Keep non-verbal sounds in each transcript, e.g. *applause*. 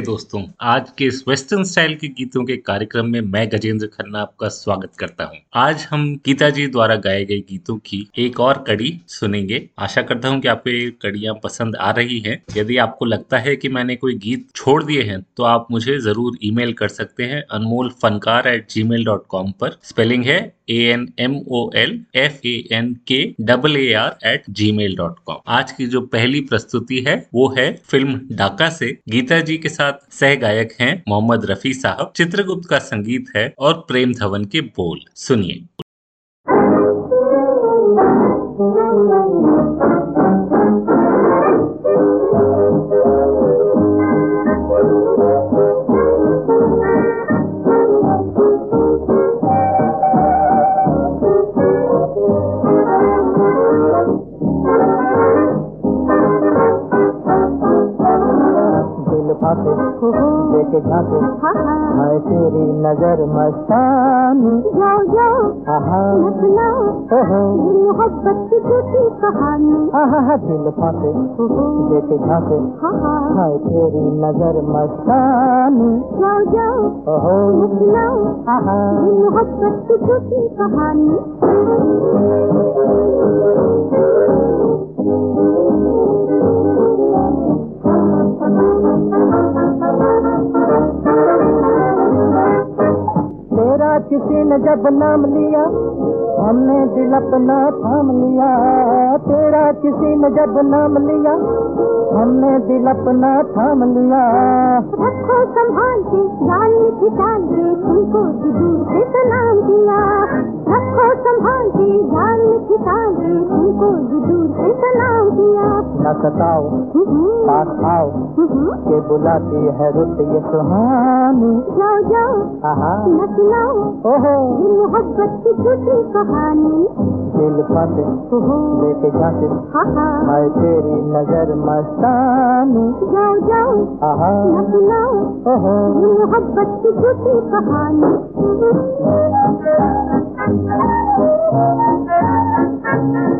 दोस्तों आज के इस वेस्टर्न स्टाइल के गीतों के कार्यक्रम में मैं गजेंद्र खन्ना आपका स्वागत करता हूँ। आज हम गीता जी द्वारा गाए गए गीतों की एक और कड़ी सुनेंगे। आशा करता हूँ कि आपको ये कड़ियाँ पसंद आ रही हैं। यदि आपको लगता है कि मैंने कोई गीत छोड़ दिए हैं तो आप मुझे ज़रूर ईमेल कर सकते हैं Anmol Fankaar at Gmail dot com पर। स्पेलिंग है A N M O L F A N K double A R at Gmail dot com आज की जो पहली प्रस्तुति है, वो है फ़िल्म डाका से। गीता जी के साथ सह गायक हैं मोहम्मद रफी साहब। चित्रगुप्त का संगीत है और प्रेम धवन के बोल। सुनिए के झांके मैं तेरी नज़र मस्तानी। जाओ जाओ। मोहब्बत की झूठी कहानी। दिल फांसे। देखे झांके मैं तेरी नज़र मस्तानी। जाओ जाओ। ओहो। मोहब्बत की झूठी कहानी। तेरा किसी ने जब नाम लिया, हमने दिल अपना थाम लिया। तेरा किसी ने जब नाम लिया, हमने दिल अपना थाम लिया। रखो संभाल के जान में खिंचाल के, तुमको दूर से सलाम दिया रखो संभाल के जान में खिंचाल के, तुमको दूर से सलाम किया। न सताओ पास आओ के बुलाती है रुत ये सुहानी। जाओ जाओ न सुनाओ ओहो। ये मोहब्बत की झूठी कहानी। दिल फंसे लेके जाते हाय तेरी नज़र मस्तानी। जाओ जाओ आहा। ओहो। ये मोहब्बत की झूठी कहानी। *laughs*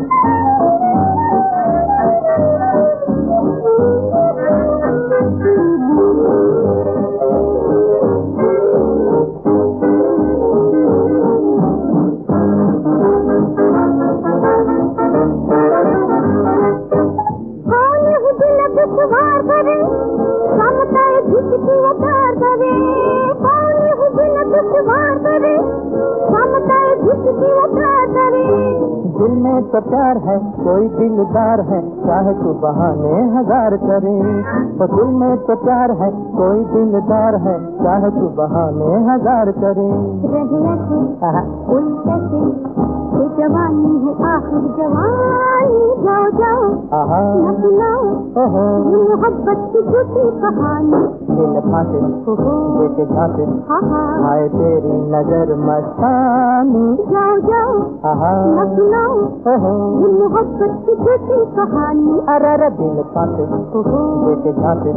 दिल में तो प्यार है कोई दिलदार है चाहे तू बहाने हज़ार करे। तो दिल में तो प्यार है कोई दिलदार है चाहे तू बहाने हज़ार करे। कोई कैसे जवानी है आखिर जवानी जाओ जाओ मोहब्बत की झूठी कहानी। दिल देखे झांसे। हाय तेरी नज़र मस्तानी। जाओ जाओ। ये मोहब्बत की झूठी कहानी। अरे दिल देखे झांसे।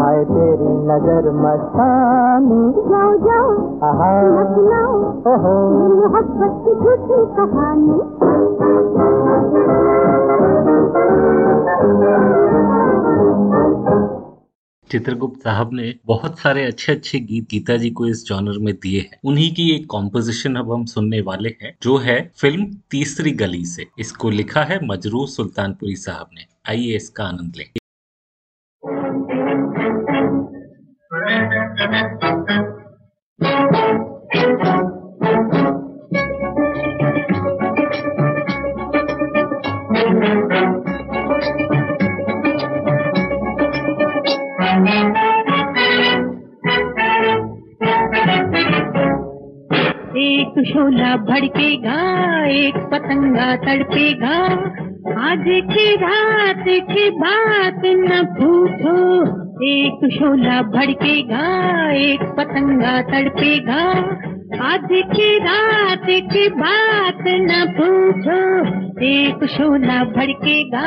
हाय तेरी नज़र मस्तानी। जाओ जाओ। ये मोहब्बत की झूठी कहानी। चित्रगुप्त साहब ने बहुत सारे अच्छे अच्छे गीत गीता जी को इस जॉनर में दिए हैं। उन्हीं की एक कॉम्पोजिशन अब हम सुनने वाले हैं, जो है फ़िल्म तीसरी गली से। इसको लिखा है मजरूर सुल्तानपुरी साहब ने। आइए इसका आनंद लें। शोला भड़केगा एक पतंगा तड़पेगा आज की रात की बात न पूछो, एक शोला भड़केगा एक पतंगा तड़पेगा आज की रात की बात न पूछो, एक शोला भड़केगा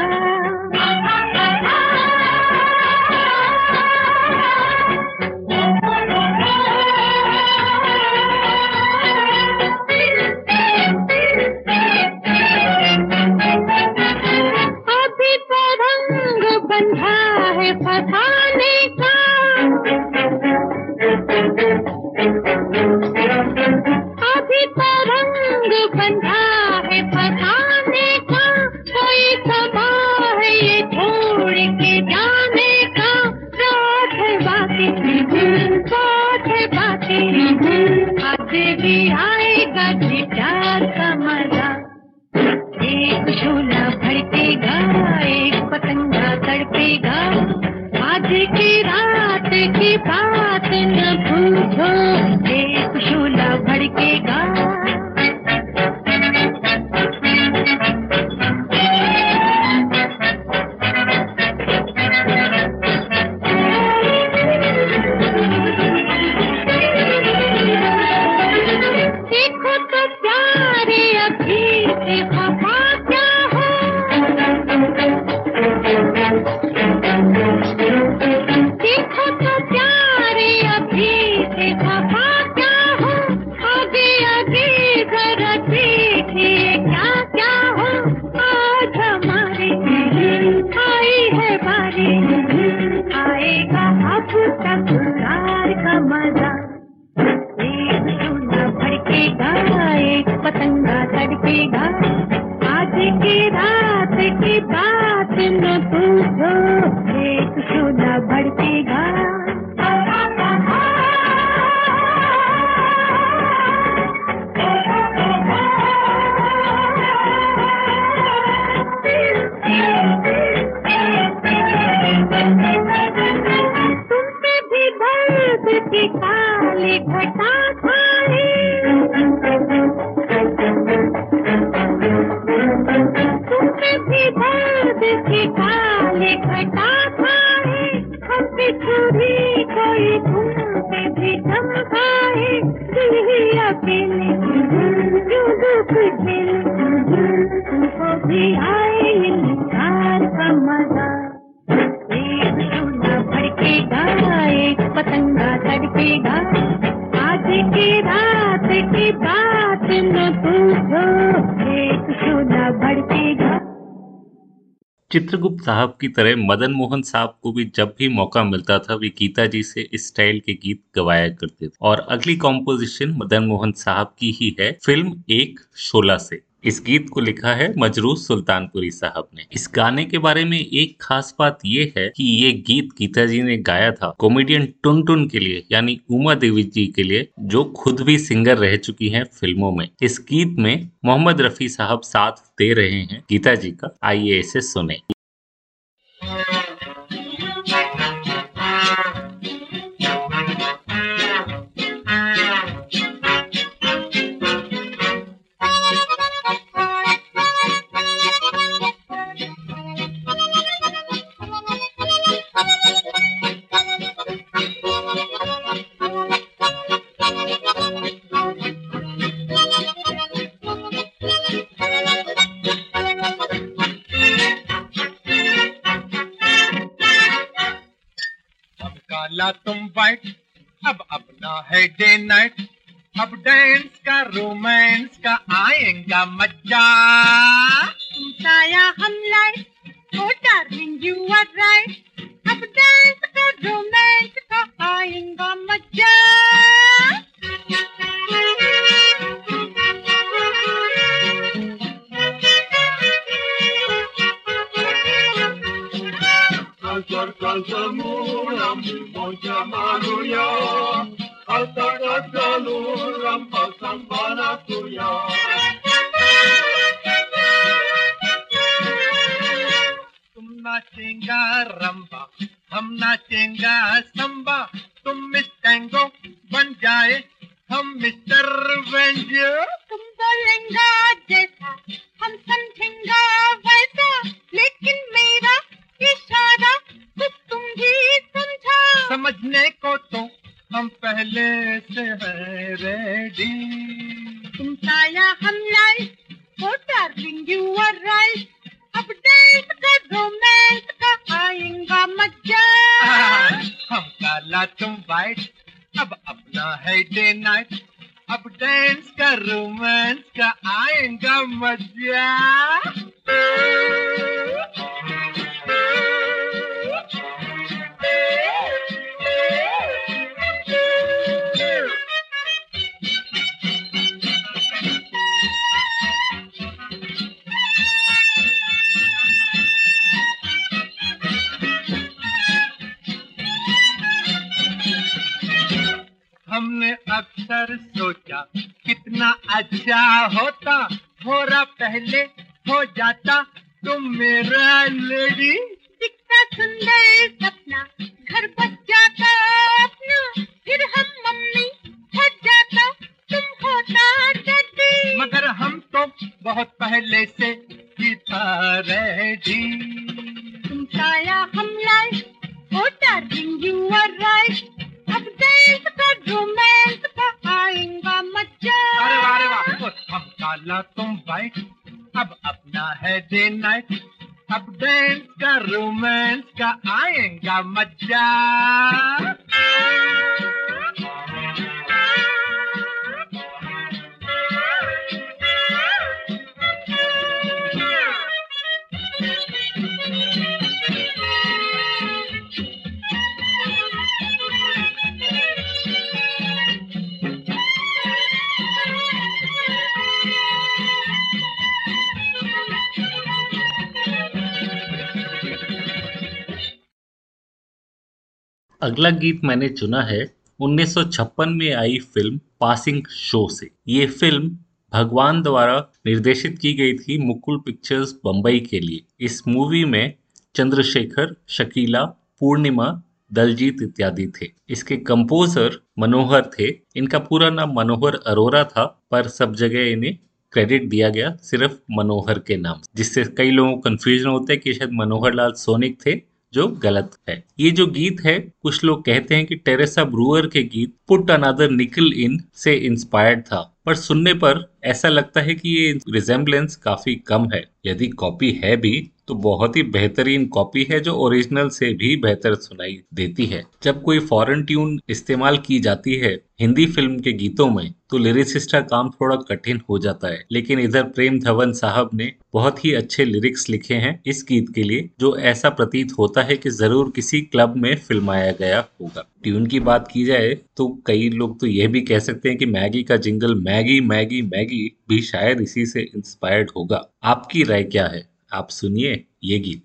चित्रगुप्त साहब की तरह मदन मोहन साहब को भी जब भी मौका मिलता था, वे गीता जी से इस स्टाइल के गीत गवाया करते थे। और अगली कॉम्पोजिशन मदन मोहन साहब की ही है, फ़िल्म एक शोला से। इस गीत को लिखा है मजरू सुल्तानपुरी साहब ने। इस गाने के बारे में एक खास बात ये है कि ये गीत गीता जी ने गाया था कॉमेडियन टुन टुन के लिए, यानी उमा देवी जी के लिए, जो खुद भी सिंगर रह चुकी हैं फ़िल्मों में। इस गीत में मोहम्मद रफी साहब साथ दे रहे हैं गीता जी का। आइए इसे सुने। ना तुम वाइट अब अपना है डे नाइट अब डांस का रोमांस का आएगा मज़ा उठाया हम light Oh, darling, you are right. अब डांस का रोमांस का आएगा मज़ा Kazamuram, Mojamanuya, Atagazaluram, Pasambanatuya. तुम नाचेंगा रंबा हम नाचेंगा संबा। तुम मिस टैंगो बन जाए हम मिस्टर वेंज तुम तो बोलेंगा जैसा हम समझेंगा वैसा लेकिन पहले से हैं रेडी तुम साया हम light oh darling you are right अब डांस का रोमांस का आएगा मज़ा। हम काला तुम वाइट अब अपना है डे नाइट अब डांस का रोमांस का आएगा मज़ा। अक्सर सोचा। कितना अच्छा होता थोड़ा पहले हो जाता। तुम मेरा लेडी अगला गीत मैंने चुना है 1956 में आई फ़िल्म पासिंग शो से। ये फ़िल्म भगवान द्वारा निर्देशित की गई थी मुकुल पिक्चर्स बम्बई के लिए। इस मूवी में चंद्रशेखर, शकीला, पूर्णिमा, दलजीत इत्यादि थे। इसके कंपोजर मनोहर थे। इनका पूरा नाम मनोहर अरोरा था, पर सब जगह इन्हें क्रेडिट दिया गया सिर्फ़ मनोहर के नाम जिससे कई लोगों को कंफ्यूजन होता है कि शायद मनोहर लाल सोनिक थे। जो गलत है। ये जो गीत है, कुछ लोग कहते हैं कि टेरेसा ब्रूअर के गीत, पुट अनादर निकल इन से इंस्पायर्ड था। पर सुनने पर ऐसा लगता है कि ये रिजेम्बलेंस काफ़ी कम है। यदि कॉपी है भी तो बहुत ही बेहतरीन कॉपी है जो ओरिजिनल से भी बेहतर सुनाई देती है। जब कोई फॉरेन ट्यून इस्तेमाल की जाती है हिंदी फ़िल्म के गीतों में तो लिरिसिस्ट का काम थोड़ा कठिन हो जाता है। लेकिन इधर प्रेम धवन साहब ने बहुत ही अच्छे लिरिक्स लिखे हैं इस गीत के लिए, जो ऐसा प्रतीत होता है कि ज़रूर किसी क्लब में फिल्माया गया होगा। ट्यून की बात की जाए तो कई लोग तो यह भी कह सकते हैं कि मैगी का जिंगल मैगी मैगी मैगी भी शायद इसी से इंस्पायर्ड होगा। आपकी राय क्या है? आप सुनिए ये गीत।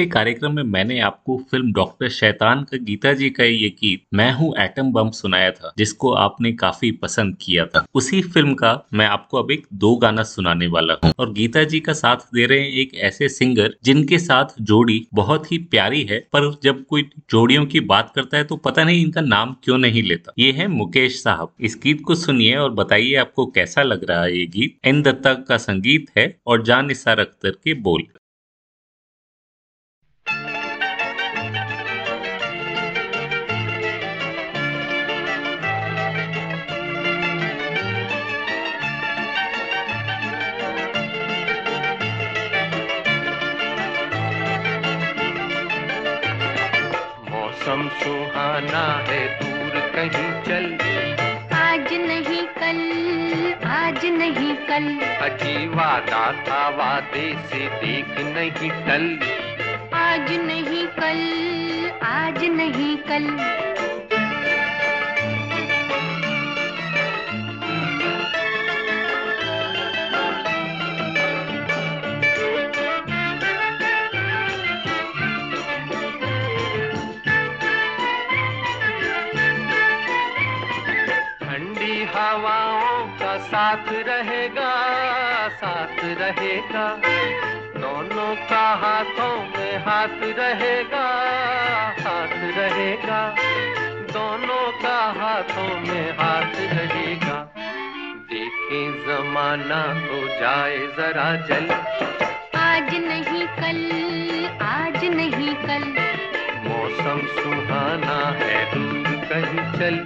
पिछले कार्यक्रम में मैंने आपको फ़िल्म डॉक्टर शैतान का गीता जी का ये गीत, मैं हूँ एटम बम, सुनाया था, जिसको आपने काफ़ी पसंद किया था। उसी फ़िल्म का मैं आपको अब एक दो गाना सुनाने वाला हूँ। और गीता जी का साथ दे रहे हैं एक ऐसे सिंगर, जिनके साथ जोड़ी बहुत ही प्यारी है, पर जब कोई जोड़ियों की बात करता है तो पता नहीं इनका नाम क्यों नहीं लेता। ये है मुकेश साहब। इस गीत को सुनिए और बताइए आपको कैसा लग रहा है ये गीत। एन दत्ता का संगीत है और जान निसार अख्तर के बोल। सुहाना है दूर कहीं चल। आज नहीं कल आज नहीं कल। अजी वादा था वादे से देख नहीं टल। आज नहीं कल आज नहीं कल। रहेगा। दोनों का हाथों में हाथ रहेगा हाथ रहेगा। दोनों का हाथों में हाथ रहेगा। देखें जमाना हो जाए जरा जल। आज नहीं कल आज नहीं कल। मौसम सुहाना है दूर कहीं चल।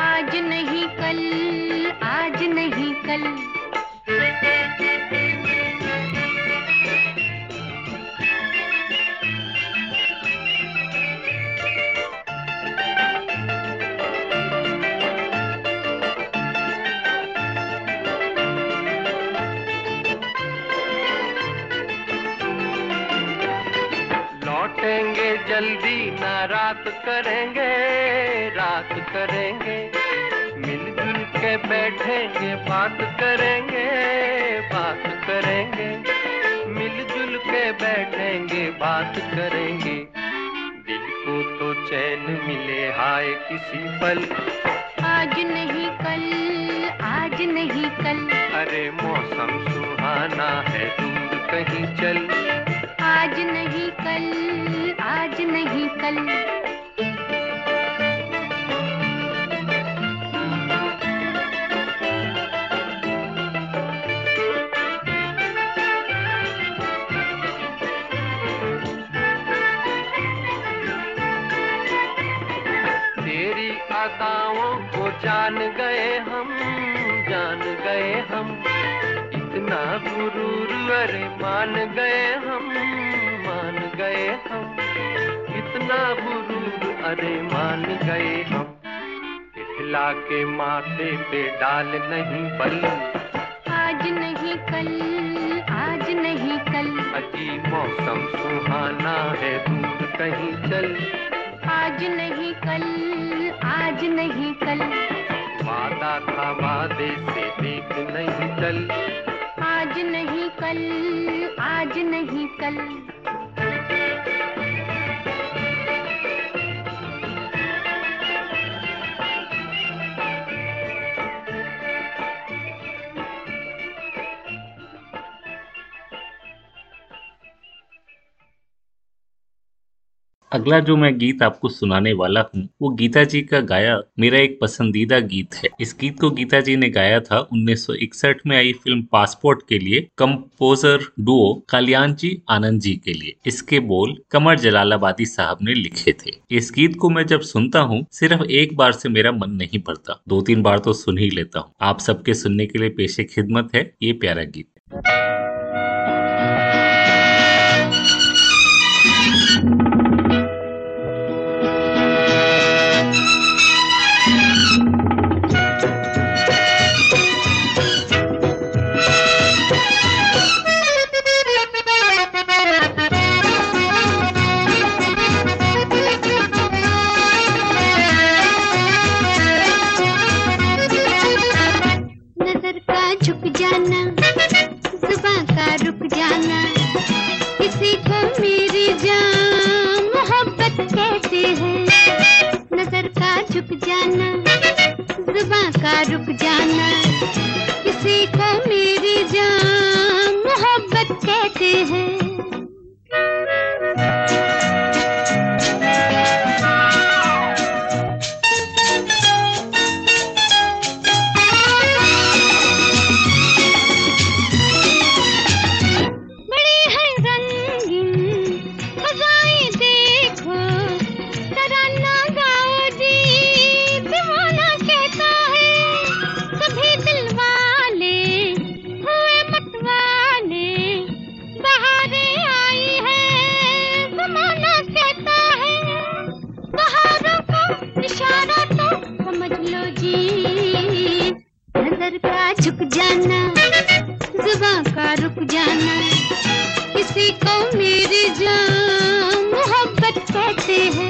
आज नहीं कल आज नहीं कल। करेंगे रात करेंगे मिलजुल के बैठेंगे बात करेंगे बात करेंगे मिलजुल के बैठेंगे बात करेंगे। दिल को तो चैन मिले हाय किसी पल। आज नहीं कल आज नहीं कल। अरे मौसम सुहाना है दूर कहीं चल। आज नहीं कल आज नहीं कल। मान गए हम मान गए हम। कितना गुरूर अरे मान गए हम। इठला के माथे पे डाल नहीं बल। आज नहीं कल आज नहीं कल। चल अजी मौसम सुहाना है दूर कहीं चल। आज नहीं कल आज नहीं कल। वादा था वादे से देख नहीं चल। आज नहीं कल नहीं कल। अगला जो मैं गीत आपको सुनाने वाला हूँ, वो गीता जी का गाया मेरा एक पसंदीदा गीत है। इस गीत को गीता जी ने गाया था 1961 में आई फ़िल्म पासपोर्ट के लिए, कंपोजर डुओ कल्याण जी आनंद जी के लिए। इसके बोल कमर जलालाबादी साहब ने लिखे थे। इस गीत को मैं जब सुनता हूँ, सिर्फ़ एक बार से मेरा मन नहीं भरता। दो तीन बार तो सुन ही लेता हूँ। आप सबके सुनने के लिए पेशे खिदमत है, ये प्यारा गीत। का रुक जाना किसी को मेरी जान मोहब्बत कहते हैं। मोहब्बत कहते हैं।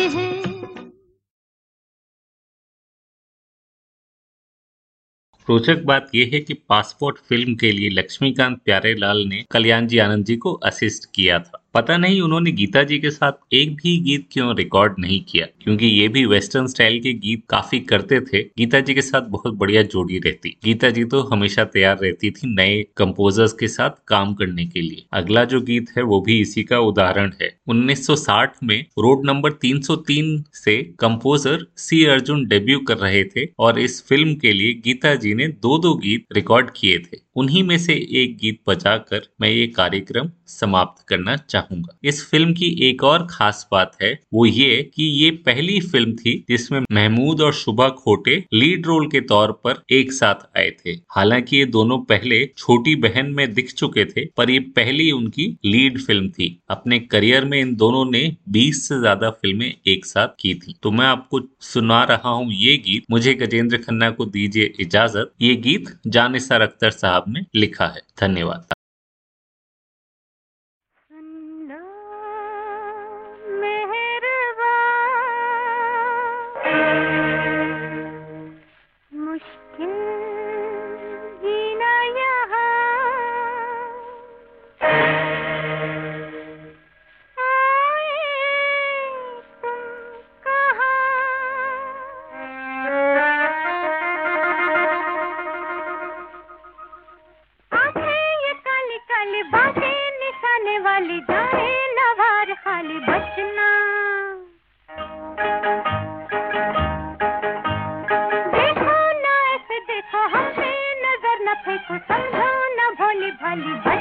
हैं रोचक बात यह है कि पासपोर्ट फ़िल्म के लिए लक्ष्मीकांत प्यारेलाल ने कल्याण जी आनंद जी को असिस्ट किया था। पता नहीं उन्होंने गीता जी के साथ एक भी गीत क्यों रिकॉर्ड नहीं किया? क्योंकि ये भी वेस्टर्न स्टाइल के गीत काफ़ी करते थे। गीता जी के साथ बहुत बढ़िया जोड़ी रहती। गीता जी तो हमेशा तैयार रहती थी नए कंपोजर्स के साथ काम करने के लिए। अगला जो गीत है, वो भी इसी का उदाहरण है। 1960 में रोड नंबर 303 से कंपोजर सी अर्जुन डेब्यू कर रहे थे और इस फ़िल्म के लिए गीता जी ने दो दो गीत रिकॉर्ड किए थे। उन्हीं में से एक गीत बजाकर मैं ये कार्यक्रम समाप्त करना चाहूँगा। इस फ़िल्म की एक और खास बात है, वो ये कि ये पहली फ़िल्म थी जिसमें महमूद और शुभा खोटे लीड रोल के तौर पर एक साथ आए थे। हालाँकि ये दोनों पहले छोटी बहन में दिख चुके थे, पर ये पहली उनकी लीड फ़िल्म थी। अपने करियर में इन दोनों ने 20 से ज़्यादा फ़िल्में एक साथ की थी। तो मैं आपको सुना रहा हूँ ये गीत। मुझे गजेंद्र खन्ना को दीजिए इजाज़त। ये गीत जानिसार अख्तर साहब ने लिखा है। धन्यवाद। Bye.